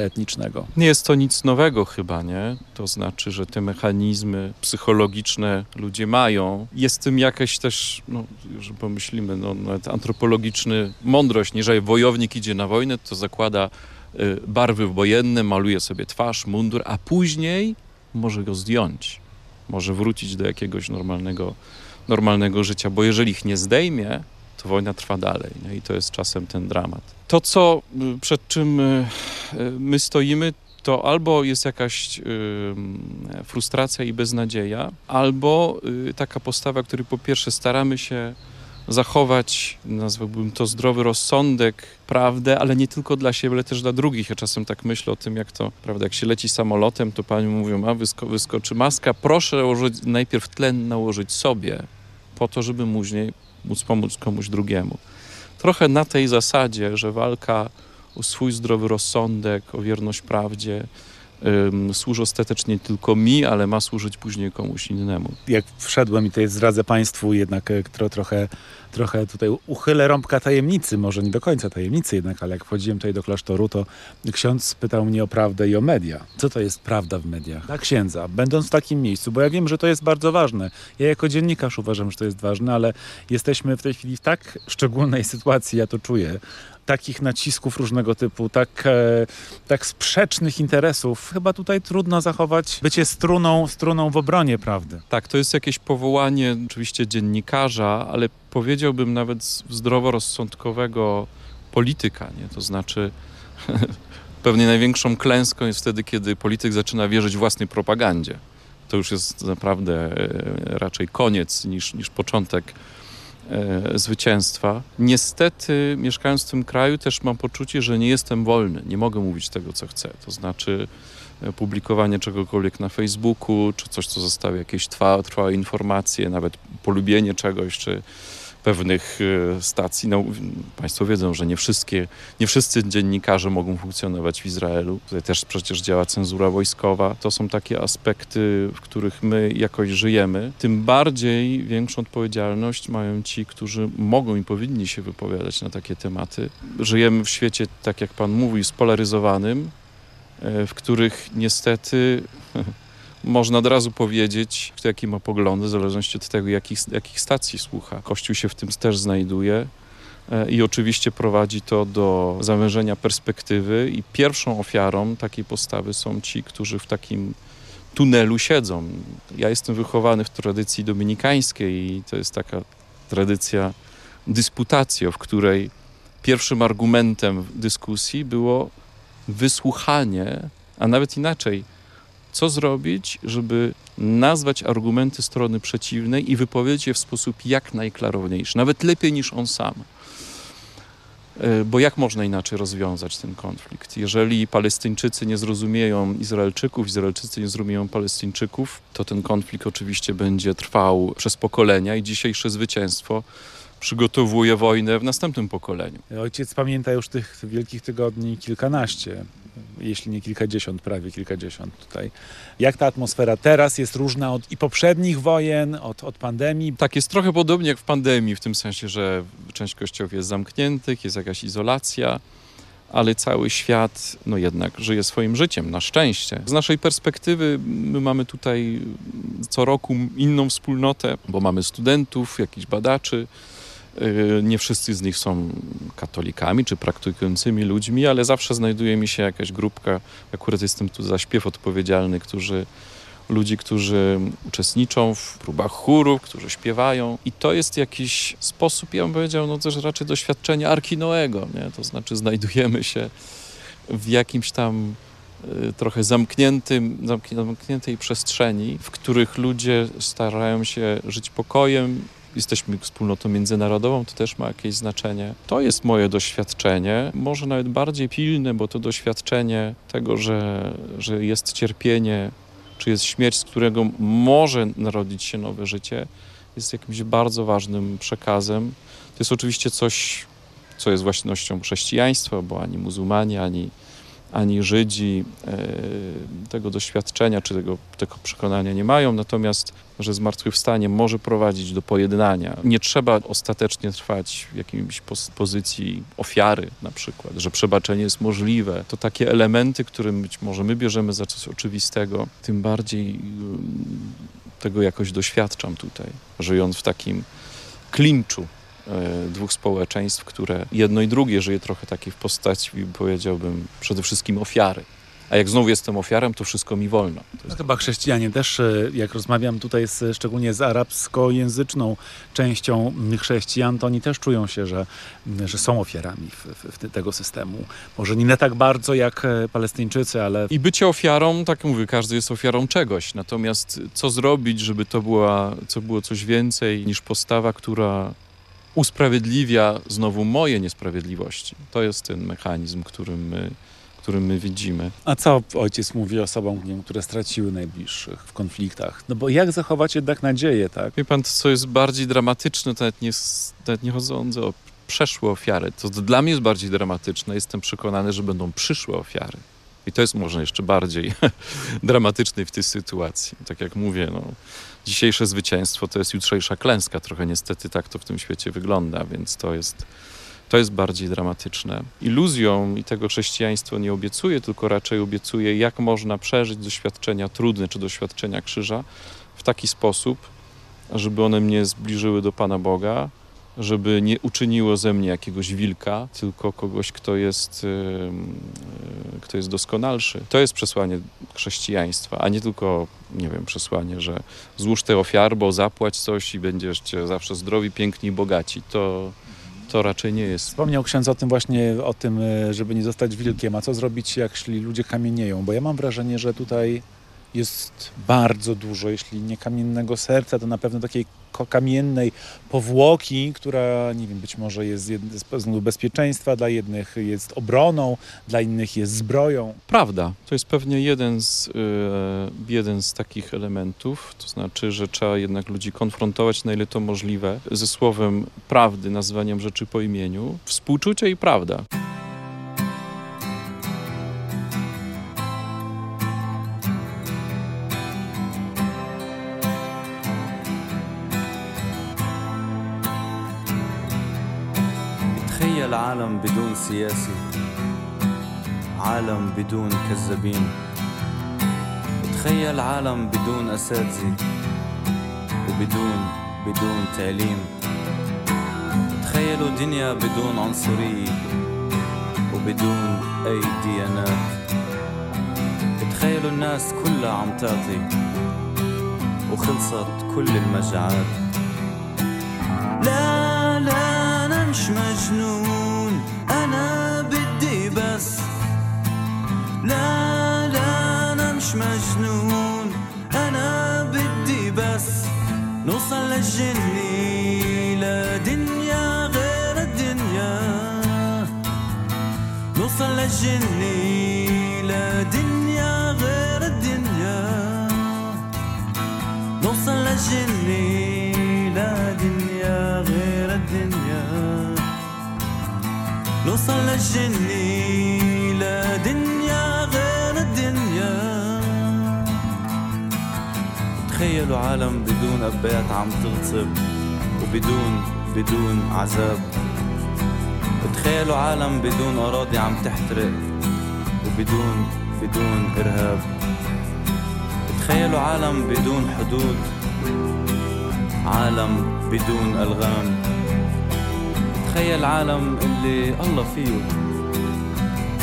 etnicznego. Nie jest to nic nowego chyba, nie? To znaczy, że te mechanizmy psychologiczne ludzie mają. Jest tym jakaś też, no, że pomyślimy, no, nawet antropologiczny mądrość, nie, że wojownik idzie na wojnę, to zakłada y, barwy wojenne, maluje sobie twarz, mundur, a później może go zdjąć. Może wrócić do jakiegoś normalnego, normalnego życia, bo jeżeli ich nie zdejmie, wojna trwa dalej i to jest czasem ten dramat. To, co y, przed czym y, y, my stoimy, to albo jest jakaś frustracja i beznadzieja, albo taka postawa, której po pierwsze staramy się zachować, nazwałbym to zdrowy rozsądek, prawdę, ale nie tylko dla siebie, ale też dla drugich. Ja czasem tak myślę o tym, jak to, prawda, jak się leci samolotem, to pani mówią, a wysko, wyskoczy maska, proszę najpierw tlen nałożyć sobie, po to, żeby później móc pomóc komuś drugiemu. Trochę na tej zasadzie, że walka o swój zdrowy rozsądek, o wierność prawdzie, służy ostatecznie tylko mi, ale ma służyć później komuś innemu. Jak wszedłem i tutaj zdradzę Państwu jednak e, tro, trochę, trochę tutaj uchylę rąbka tajemnicy, może nie do końca tajemnicy jednak, ale jak wchodziłem tutaj do klasztoru, to ksiądz pytał mnie o prawdę i o media. Co to jest prawda w mediach? Dla księdza, będąc w takim miejscu, bo ja wiem, że to jest bardzo ważne. Ja jako dziennikarz uważam, że to jest ważne, ale jesteśmy w tej chwili w tak szczególnej sytuacji, ja to czuję, takich nacisków różnego typu, tak, e, tak sprzecznych interesów. Chyba tutaj trudno zachować bycie struną, struną w obronie prawdy. Tak, to jest jakieś powołanie oczywiście dziennikarza, ale powiedziałbym nawet zdroworozsądkowego polityka, nie? To znaczy pewnie największą klęską jest wtedy, kiedy polityk zaczyna wierzyć własnej propagandzie. To już jest naprawdę e, raczej koniec niż, niż początek e, zwycięstwa. Niestety, mieszkając w tym kraju, też mam poczucie, że nie jestem wolny. Nie mogę mówić tego, co chcę. To znaczy e, publikowanie czegokolwiek na Facebooku, czy coś, co zostawia jakieś trwa, trwałe informacje, nawet polubienie czegoś, czy pewnych e, stacji. No, państwo wiedzą, że nie, wszystkie, nie wszyscy dziennikarze mogą funkcjonować w Izraelu. Tutaj też przecież działa cenzura wojskowa. To są takie aspekty, w których my jakoś żyjemy. Tym bardziej większą odpowiedzialność mają ci, którzy mogą i powinni się wypowiadać na takie tematy. Żyjemy w świecie, tak jak pan mówi, spolaryzowanym, e, w których niestety można od razu powiedzieć, kto jaki ma poglądy, w zależności od tego, jakich, jakich stacji słucha. Kościół się w tym też znajduje e, i oczywiście prowadzi to do zawężenia perspektywy i pierwszą ofiarą takiej postawy są ci, którzy w takim tunelu siedzą. Ja jestem wychowany w tradycji dominikańskiej i to jest taka tradycja dysputacji, w której pierwszym argumentem dyskusji było wysłuchanie, a nawet inaczej, co zrobić, żeby nazwać argumenty strony przeciwnej i wypowiedzieć je w sposób jak najklarowniejszy, nawet lepiej niż on sam. E, Bo jak można inaczej rozwiązać ten konflikt? Jeżeli Palestyńczycy nie zrozumieją Izraelczyków, Izraelczycy nie zrozumieją Palestyńczyków, to ten konflikt oczywiście będzie trwał przez pokolenia i dzisiejsze zwycięstwo przygotowuje wojnę w następnym pokoleniu. Ojciec pamięta już tych wielkich tygodni kilkanaście, jeśli nie kilkadziesiąt, prawie kilkadziesiąt tutaj. Jak ta atmosfera teraz jest różna od i poprzednich wojen, od, od pandemii? Tak, jest trochę podobnie jak w pandemii, w tym sensie, że część kościołów jest zamkniętych, jest jakaś izolacja, ale cały świat no jednak żyje swoim życiem, na szczęście. Z naszej perspektywy my mamy tutaj co roku inną wspólnotę, bo mamy studentów, jakichś badaczy, Nie wszyscy z nich są katolikami czy praktykującymi ludźmi, ale zawsze znajduje mi się jakaś grupka, akurat jestem tu za śpiew odpowiedzialny, którzy, ludzi, którzy uczestniczą w próbach chórów, którzy śpiewają i to jest jakiś sposób, ja bym powiedział, no też raczej doświadczenia Arki Noego, nie? to znaczy znajdujemy się w jakimś tam y, trochę zamkniętym, zamkniętej przestrzeni, w których ludzie starają się żyć pokojem, jesteśmy wspólnotą międzynarodową, to też ma jakieś znaczenie. To jest moje doświadczenie, może nawet bardziej pilne, bo to doświadczenie tego, że, że jest cierpienie, czy jest śmierć, z którego może narodzić się nowe życie, jest jakimś bardzo ważnym przekazem. To jest oczywiście coś, co jest własnością chrześcijaństwa, bo ani muzułmanie, ani, ani Żydzi e, tego doświadczenia czy tego, tego przekonania nie mają, natomiast że zmartwychwstanie może prowadzić do pojednania. Nie trzeba ostatecznie trwać w jakiejś pozycji ofiary na przykład, że przebaczenie jest możliwe. To takie elementy, które być może my bierzemy za coś oczywistego, tym bardziej ym, tego jakoś doświadczam tutaj, żyjąc w takim klinczu dwóch społeczeństw, które jedno i drugie żyje trochę takiej w postaci, powiedziałbym, przede wszystkim ofiary. A jak znowu jestem ofiarą, to wszystko mi wolno. No chyba chrześcijanie też, e, jak rozmawiam tutaj z, szczególnie z arabskojęzyczną częścią chrześcijan, to oni też czują się, że, że są ofiarami w, w, w tego systemu. Może nie tak bardzo jak e, Palestyńczycy, ale... I bycie ofiarą, tak mówię, każdy jest ofiarą czegoś. Natomiast co zrobić, żeby to była, co było coś więcej niż postawa, która usprawiedliwia znowu moje niesprawiedliwości. To jest ten mechanizm, którym my, który my widzimy. A co ojciec mówi osobom, nie które straciły najbliższych w konfliktach? No bo jak zachować jednak nadzieję, tak? Wie pan, co jest bardziej dramatyczne, to nawet nie, nawet nie chodzące o przeszłe ofiary. To dla mnie jest bardziej dramatyczne. Jestem przekonany, że będą przyszłe ofiary. I to jest może jeszcze bardziej dramatyczne w tej sytuacji. Tak jak mówię, no, dzisiejsze zwycięstwo to jest jutrzejsza klęska. Trochę niestety tak to w tym świecie wygląda, więc to jest, to jest bardziej dramatyczne. Iluzją i tego chrześcijaństwo nie obiecuje, tylko raczej obiecuje, jak można przeżyć doświadczenia trudne czy doświadczenia krzyża w taki sposób, żeby one mnie zbliżyły do Pana Boga, żeby nie uczyniło ze mnie jakiegoś wilka, tylko kogoś, kto jest, yy, kto jest doskonalszy. To jest przesłanie chrześcijaństwa, a nie tylko, nie wiem, przesłanie, że złóż te ofiary, bo zapłać coś i będziesz zawsze zdrowi, piękni i bogaci. To, to raczej nie jest. Wspomniał ksiądz o tym właśnie, o tym, żeby nie zostać wilkiem. A co zrobić, jeśli ludzie kamienieją? Bo ja mam wrażenie, że tutaj jest bardzo dużo, jeśli nie kamiennego serca, to na pewno takiej kamiennej powłoki, która, nie wiem, być może jest z powodu bezpieczeństwa, dla jednych jest obroną, dla innych jest zbroją. Prawda. To jest pewnie jeden z, yy, jeden z takich elementów, to znaczy, że trzeba jednak ludzi konfrontować na ile to możliwe ze słowem prawdy, nazwaniem rzeczy po imieniu, współczucie i prawda. تخيل عالم بدون سياسي عالم بدون كذابين. تخيل عالم بدون أساتذة وبدون بدون تعليم. تخيلوا دنيا بدون عنصرية وبدون أي ديانات تخيلوا الناس كلها عم تعطي وخلصت كل المجاعات. مش مجنون. أنا بدي بس لا لا أنا مش مجنون. أنا بدي بس نوصل للجنة. لدنيا غير الدنيا. نوصل للجنة. لدنيا غير الدنيا. نوصل للجنة. للجنة لدنيا غير الدنيا. تخيلوا عالم بدون أبات عم تغصب وبدون بدون عذاب. تخيلوا عالم بدون أراضي عم تحترق وبدون بدون إرهاب. تخيلوا عالم بدون حدود عالم بدون ألغام. تخيل عالم اللي الله فيه.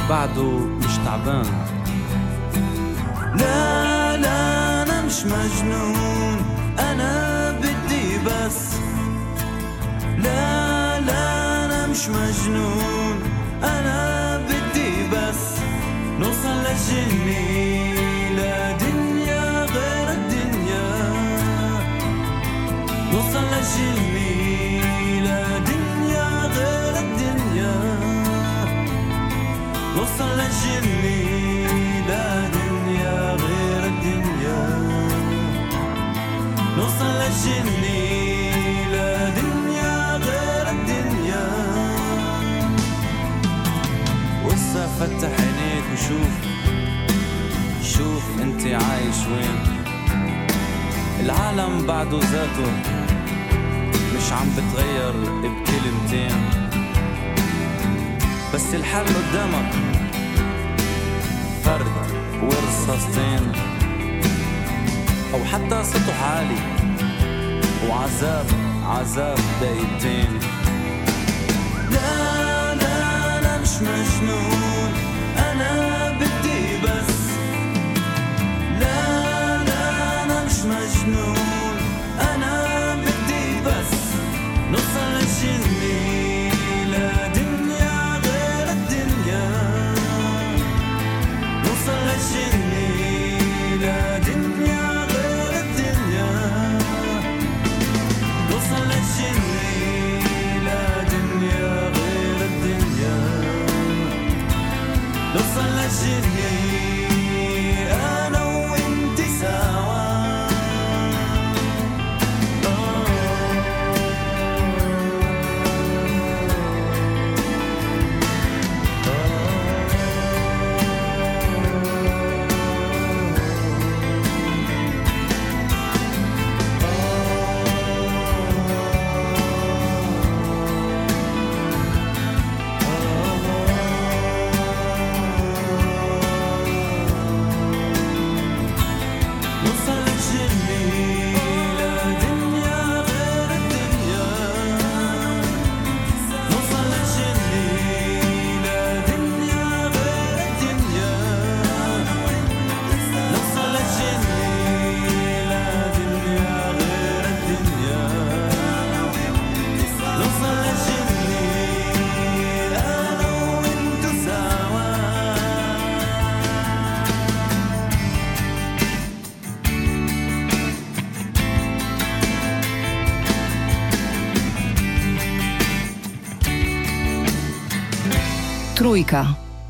بعده مش تعبان. لا لا أنا مش مجنون. أنا بدي بس. لا لا أنا مش مجنون. أنا بدي بس. نوصل للجنة لدنيا غير الدنيا. نوصل للجنة. نوصل للجنة لدنيا غير الدنيا. نوصل للجنة لدنيا غير الدنيا. وسع فتح عينيك وشوف شوف أنت عايش وين. العالم بعده ذاته مش عم بتغير بكلمتين. بس الحل قدامك. فرد ورصاصتين أو حتى سطح عالي. وعذاب عذاب دقيقتين. لا لا أنا مش مجنون. أنا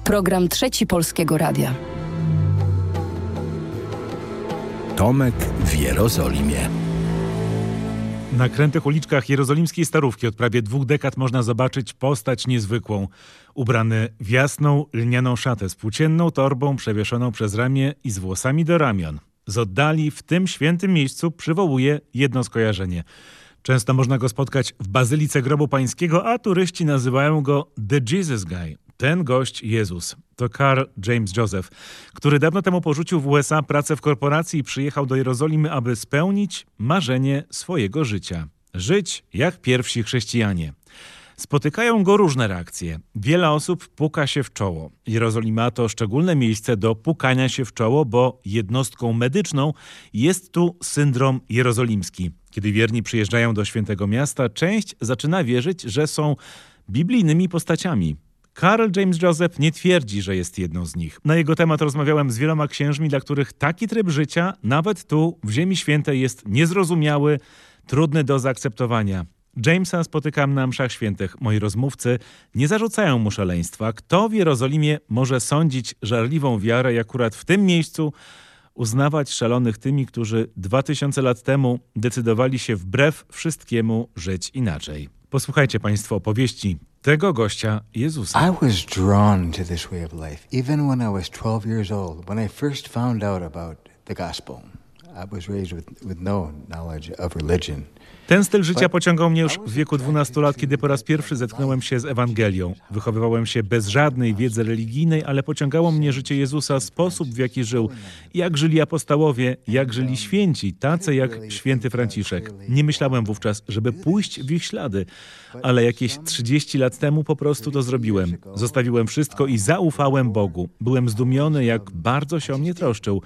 Program Trzeci Polskiego Radia. Tomek w Jerozolimie. Na krętych uliczkach jerozolimskiej Starówki od prawie dwóch dekad można zobaczyć postać niezwykłą. Ubrany w jasną, lnianą szatę z płócienną torbą przewieszoną przez ramię i z włosami do ramion. Z oddali w tym świętym miejscu przywołuje jedno skojarzenie. Często można go spotkać w Bazylice Grobu Pańskiego, a turyści nazywają go The Jesus Guy. Ten gość Jezus to Carl James Joseph, który dawno temu porzucił w USA pracę w korporacji i przyjechał do Jerozolimy, aby spełnić marzenie swojego życia. Żyć jak pierwsi chrześcijanie. Spotykają go różne reakcje. Wiele osób puka się w czoło. Jerozolima to szczególne miejsce do pukania się w czoło, bo jednostką medyczną jest tu syndrom jerozolimski. Kiedy wierni przyjeżdżają do świętego miasta, część zaczyna wierzyć, że są biblijnymi postaciami. Karl James Joseph nie twierdzi, że jest jedną z nich. Na jego temat rozmawiałem z wieloma księżmi, dla których taki tryb życia, nawet tu, w Ziemi Świętej, jest niezrozumiały, trudny do zaakceptowania. Jamesa spotykam na mszach świętych. Moi rozmówcy nie zarzucają mu szaleństwa. Kto w Jerozolimie może sądzić żarliwą wiarę i akurat w tym miejscu uznawać szalonych tymi, którzy dwa tysiące lat temu decydowali się wbrew wszystkiemu żyć inaczej. Posłuchajcie Państwo opowieści tego gościa Jezusa. I was drawn to this way of life, even when I was 12 years old. When I first found out about the gospel, I was raised with, with no knowledge of religion. Ten styl życia pociągał mnie już w wieku 12 lat, kiedy po raz pierwszy zetknąłem się z Ewangelią. Wychowywałem się bez żadnej wiedzy religijnej, ale pociągało mnie życie Jezusa, sposób w jaki żył. Jak żyli apostołowie, jak żyli święci, tacy jak święty Franciszek. Nie myślałem wówczas, żeby pójść w ich ślady, ale jakieś 30 lat temu po prostu to zrobiłem. Zostawiłem wszystko i zaufałem Bogu. Byłem zdumiony, jak bardzo się o mnie troszczył.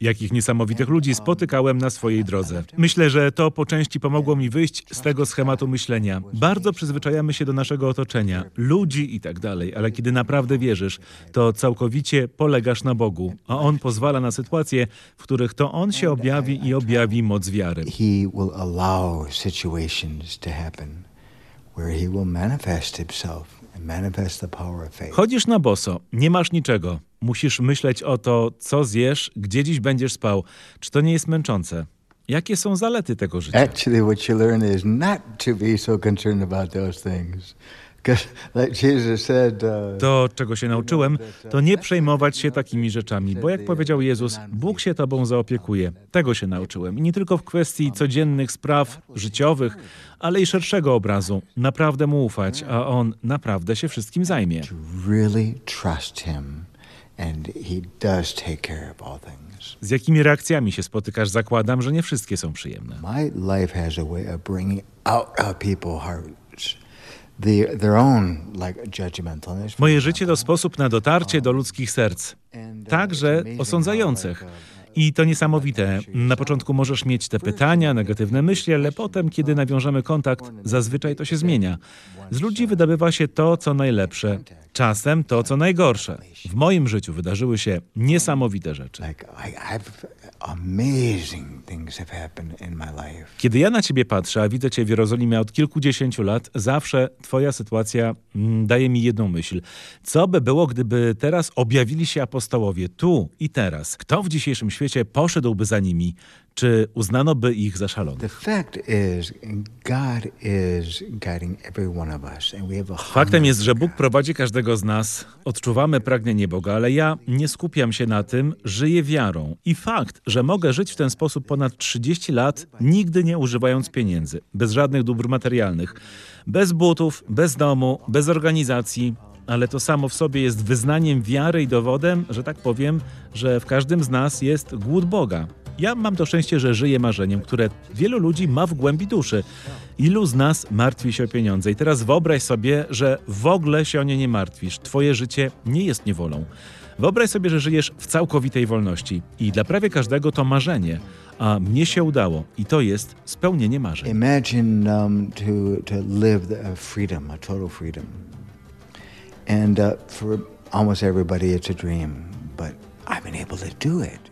Jakich niesamowitych ludzi spotykałem na swojej drodze. Myślę, że to po części pomogło mi wyjść z tego schematu myślenia. Bardzo przyzwyczajamy się do naszego otoczenia, ludzi i tak dalej, ale kiedy naprawdę wierzysz, to całkowicie polegasz na Bogu, a On pozwala na sytuacje, w których to On się objawi i objawi moc wiary. He will manifest himself Chodzisz na boso, nie masz niczego. Musisz myśleć o to, co zjesz, gdzie dziś będziesz spał. Czy to nie jest męczące? Jakie są zalety tego życia? Actually, what you learn is not to be so concerned about those things. To, czego się nauczyłem, to nie przejmować się takimi rzeczami, bo jak powiedział Jezus, Bóg się tobą zaopiekuje. Tego się nauczyłem. I nie tylko w kwestii codziennych spraw życiowych, ale i szerszego obrazu. Naprawdę mu ufać, a on naprawdę się wszystkim zajmie. Z jakimi reakcjami się spotykasz, zakładam, że nie wszystkie są przyjemne. My life has a way of bringing out of people's hearts the, their own like judgmentalness. Moje życie to sposób na dotarcie do ludzkich serc, także osądzających. I to niesamowite. Na początku możesz mieć te pytania, negatywne myśli, ale potem, kiedy nawiążemy kontakt, zazwyczaj to się zmienia. Z ludzi wydobywa się to, co najlepsze, czasem to, co najgorsze. W moim życiu wydarzyły się niesamowite rzeczy. Kiedy ja na ciebie patrzę, a widzę cię w Jerozolimie od kilkudziesięciu lat, zawsze twoja sytuacja mm, daje mi jedną myśl. Co by było, gdyby teraz objawili się apostołowie tu i teraz? Kto w dzisiejszym świecie poszedłby za nimi? Czy uznano by ich za szalonych? Faktem jest, że Bóg prowadzi każdego z nas. Odczuwamy pragnienie Boga, ale ja nie skupiam się na tym, żyję wiarą. I fakt, że mogę żyć w ten sposób ponad 30 lat, nigdy nie używając pieniędzy, bez żadnych dóbr materialnych, bez butów, bez domu, bez organizacji, ale to samo w sobie jest wyznaniem wiary i dowodem, że tak powiem, że w każdym z nas jest głód Boga. Ja mam to szczęście, że żyję marzeniem, które wielu ludzi ma w głębi duszy. Ilu z nas martwi się o pieniądze? I teraz wyobraź sobie, że w ogóle się o nie nie martwisz. Twoje życie nie jest niewolą. Wyobraź sobie, że żyjesz w całkowitej wolności i dla prawie każdego to marzenie, a mnie się udało i to jest spełnienie marzeń. Imagine um, to, to live the, uh, freedom, a total freedom. And uh, for almost everybody, it's a dream, but I've been able to do it.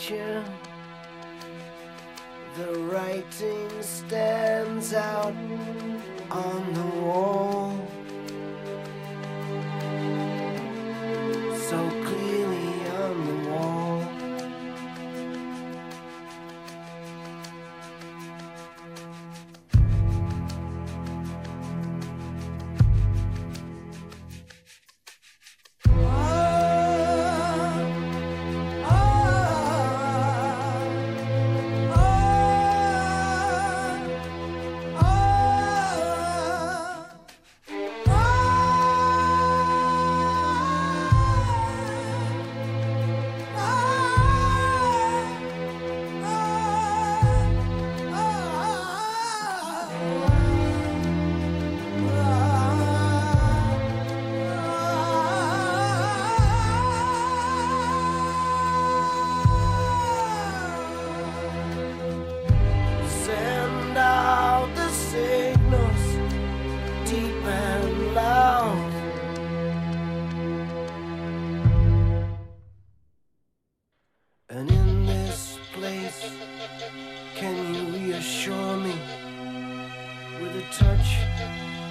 Picture, the writing stands out on the wall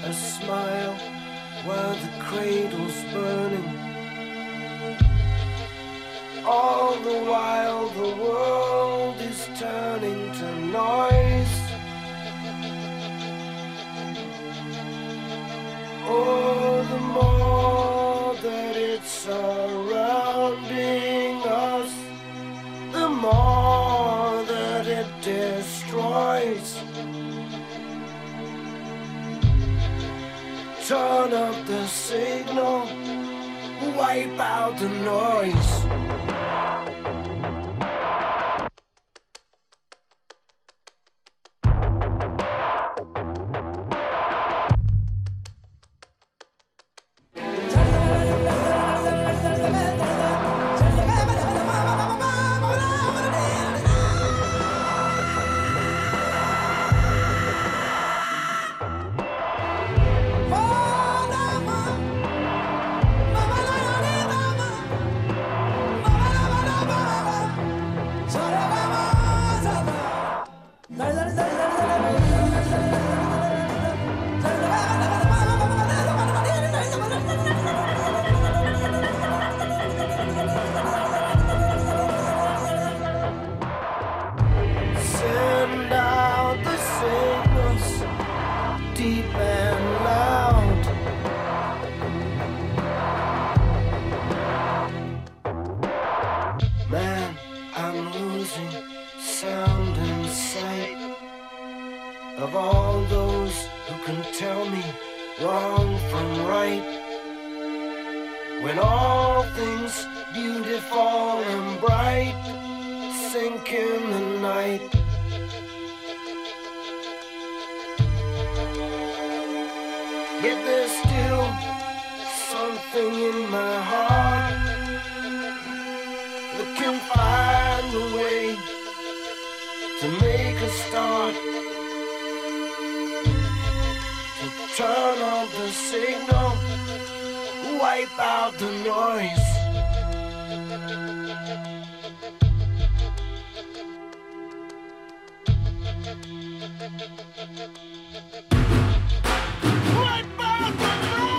a smile, while the cradle's burning? All the while the world wipe out the noise. All things beautiful and bright sink in the night. Yet there's still something in my heart that can find a way to make a start. To turn on the signal, wipe out the noise. Wipe out the noise.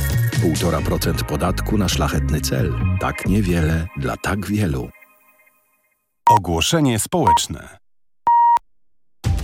1,5% podatku na szlachetny cel. Tak niewiele dla tak wielu. Ogłoszenie społeczne.